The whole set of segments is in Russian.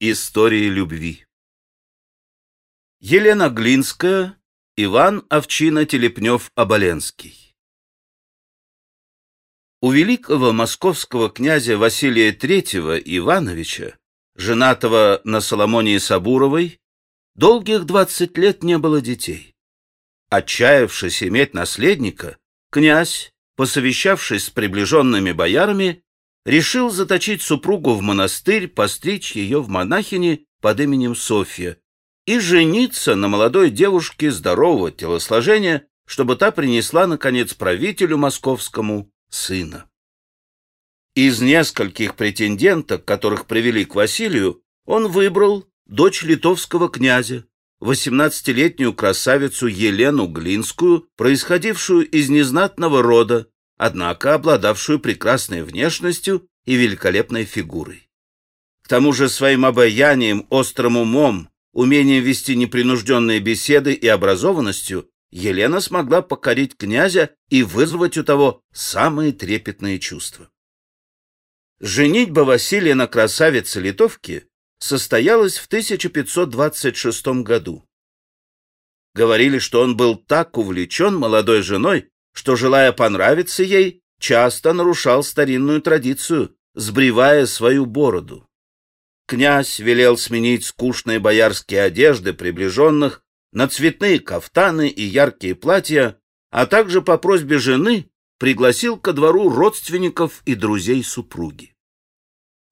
Истории любви Елена Глинская, Иван Овчина-Телепнев-Оболенский У великого московского князя Василия III Ивановича, женатого на Соломонии Сабуровой, долгих двадцать лет не было детей. Отчаявшись иметь наследника, князь, посовещавшись с приближенными боярами, решил заточить супругу в монастырь, постричь ее в монахини под именем Софья и жениться на молодой девушке здорового телосложения, чтобы та принесла, наконец, правителю московскому сына. Из нескольких претенденток, которых привели к Василию, он выбрал дочь литовского князя, восемнадцатилетнюю красавицу Елену Глинскую, происходившую из незнатного рода, однако обладавшую прекрасной внешностью и великолепной фигурой. К тому же своим обаянием, острым умом, умением вести непринужденные беседы и образованностью Елена смогла покорить князя и вызвать у того самые трепетные чувства. Женитьба Василия на красавице литовки состоялась в 1526 году. Говорили, что он был так увлечен молодой женой, что, желая понравиться ей, часто нарушал старинную традицию, сбривая свою бороду. Князь велел сменить скучные боярские одежды приближенных на цветные кафтаны и яркие платья, а также по просьбе жены пригласил ко двору родственников и друзей супруги.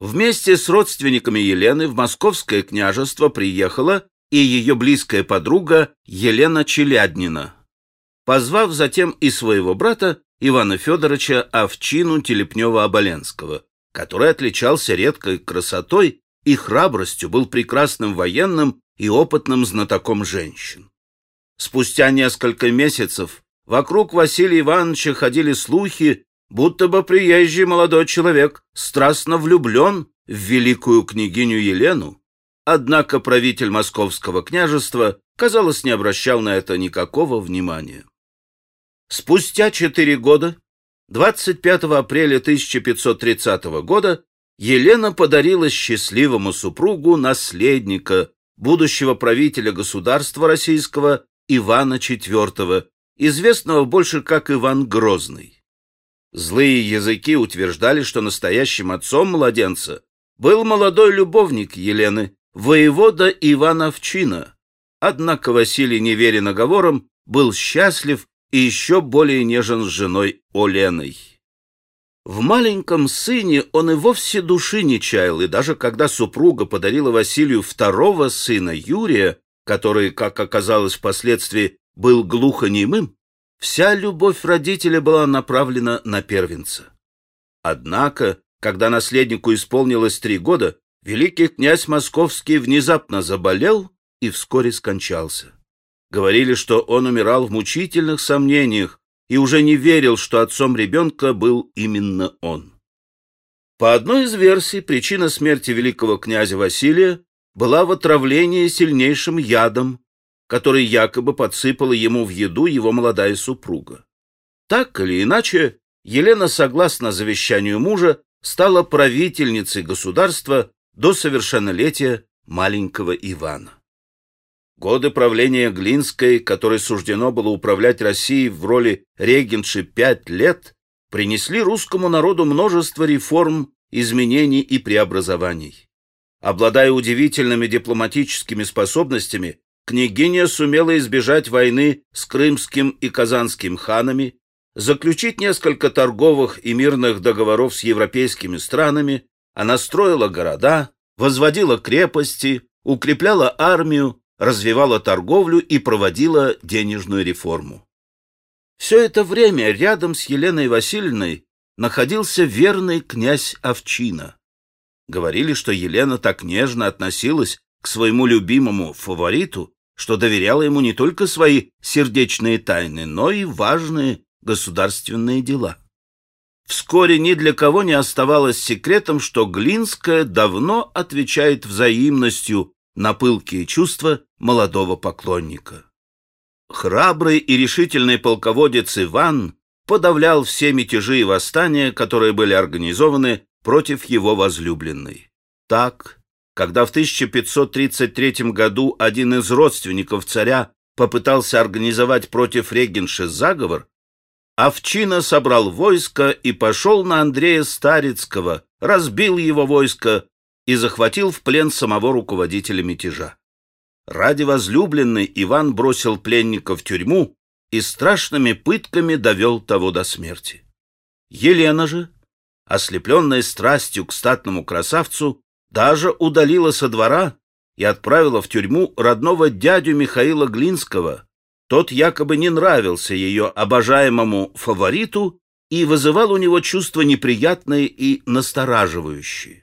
Вместе с родственниками Елены в Московское княжество приехала и ее близкая подруга Елена Челяднина, позвав затем и своего брата Ивана Федоровича Овчину Телепнева-Оболенского, который отличался редкой красотой и храбростью, был прекрасным военным и опытным знатоком женщин. Спустя несколько месяцев вокруг Василия Ивановича ходили слухи, будто бы приезжий молодой человек страстно влюблен в великую княгиню Елену, однако правитель московского княжества, казалось, не обращал на это никакого внимания. Спустя четыре года, 25 апреля 1530 года, Елена подарила счастливому супругу наследника, будущего правителя государства российского Ивана IV, известного больше как Иван Грозный. Злые языки утверждали, что настоящим отцом младенца был молодой любовник Елены, воевода Иван Овчина. Однако Василий, не веря наговорам, был счастлив и еще более нежен с женой Оленой. В маленьком сыне он и вовсе души не чаял, и даже когда супруга подарила Василию второго сына Юрия, который, как оказалось впоследствии, был глухонемым, вся любовь родителя была направлена на первенца. Однако, когда наследнику исполнилось три года, великий князь Московский внезапно заболел и вскоре скончался. Говорили, что он умирал в мучительных сомнениях и уже не верил, что отцом ребенка был именно он. По одной из версий, причина смерти великого князя Василия была в отравлении сильнейшим ядом, который якобы подсыпала ему в еду его молодая супруга. Так или иначе, Елена, согласно завещанию мужа, стала правительницей государства до совершеннолетия маленького Ивана. Годы правления Глинской, которой суждено было управлять Россией в роли регенши пять лет, принесли русскому народу множество реформ, изменений и преобразований. Обладая удивительными дипломатическими способностями, княгиня сумела избежать войны с крымским и казанским ханами, заключить несколько торговых и мирных договоров с европейскими странами, она строила города, возводила крепости, укрепляла армию, развивала торговлю и проводила денежную реформу. Все это время рядом с Еленой Васильевной находился верный князь Овчина. Говорили, что Елена так нежно относилась к своему любимому фавориту, что доверяла ему не только свои сердечные тайны, но и важные государственные дела. Вскоре ни для кого не оставалось секретом, что Глинская давно отвечает взаимностью на пылкие чувства молодого поклонника. Храбрый и решительный полководец Иван подавлял все мятежи и восстания, которые были организованы против его возлюбленной. Так, когда в 1533 году один из родственников царя попытался организовать против регенши заговор, Овчина собрал войско и пошел на Андрея Старицкого, разбил его войско и захватил в плен самого руководителя мятежа. Ради возлюбленной Иван бросил пленника в тюрьму и страшными пытками довел того до смерти. Елена же, ослепленная страстью к статному красавцу, даже удалила со двора и отправила в тюрьму родного дядю Михаила Глинского. Тот якобы не нравился ее обожаемому фавориту и вызывал у него чувства неприятные и настораживающие.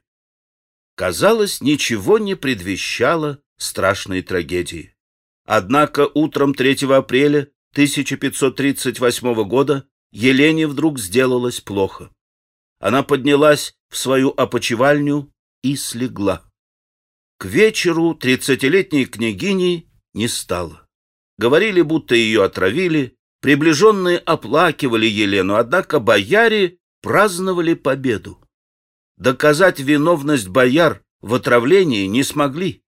Казалось, ничего не предвещало страшной трагедии. Однако утром 3 апреля 1538 года Елене вдруг сделалось плохо. Она поднялась в свою опочивальню и слегла. К вечеру тридцатилетней княгини не стало. Говорили, будто ее отравили, приближенные оплакивали Елену, однако бояре праздновали победу. Доказать виновность бояр в отравлении не смогли.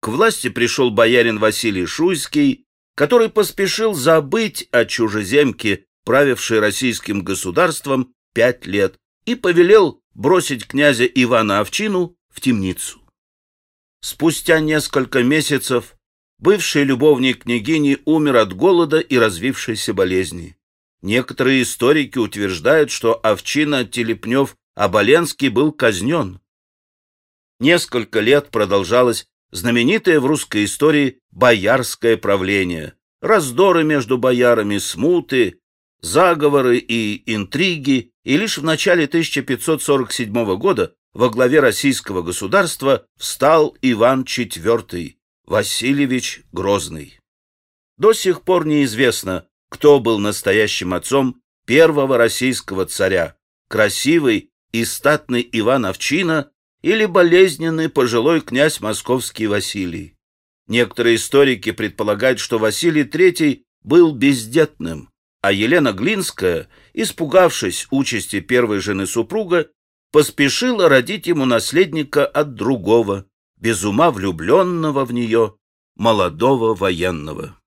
К власти пришел боярин Василий Шуйский, который поспешил забыть о чужеземке, правившей российским государством пять лет, и повелел бросить князя Ивана Овчину в темницу. Спустя несколько месяцев бывший любовник княгини умер от голода и развившейся болезни. Некоторые историки утверждают, что Овчина Телепнев-Оболенский был казнен. Несколько лет продолжалось знаменитое в русской истории боярское правление, раздоры между боярами, смуты, заговоры и интриги, и лишь в начале 1547 года во главе российского государства встал Иван IV, Васильевич Грозный. До сих пор неизвестно, кто был настоящим отцом первого российского царя, красивый и статный Иван Овчина или болезненный пожилой князь московский Василий. Некоторые историки предполагают, что Василий III был бездетным, а Елена Глинская, испугавшись участи первой жены супруга, поспешила родить ему наследника от другого, без ума влюбленного в нее, молодого военного.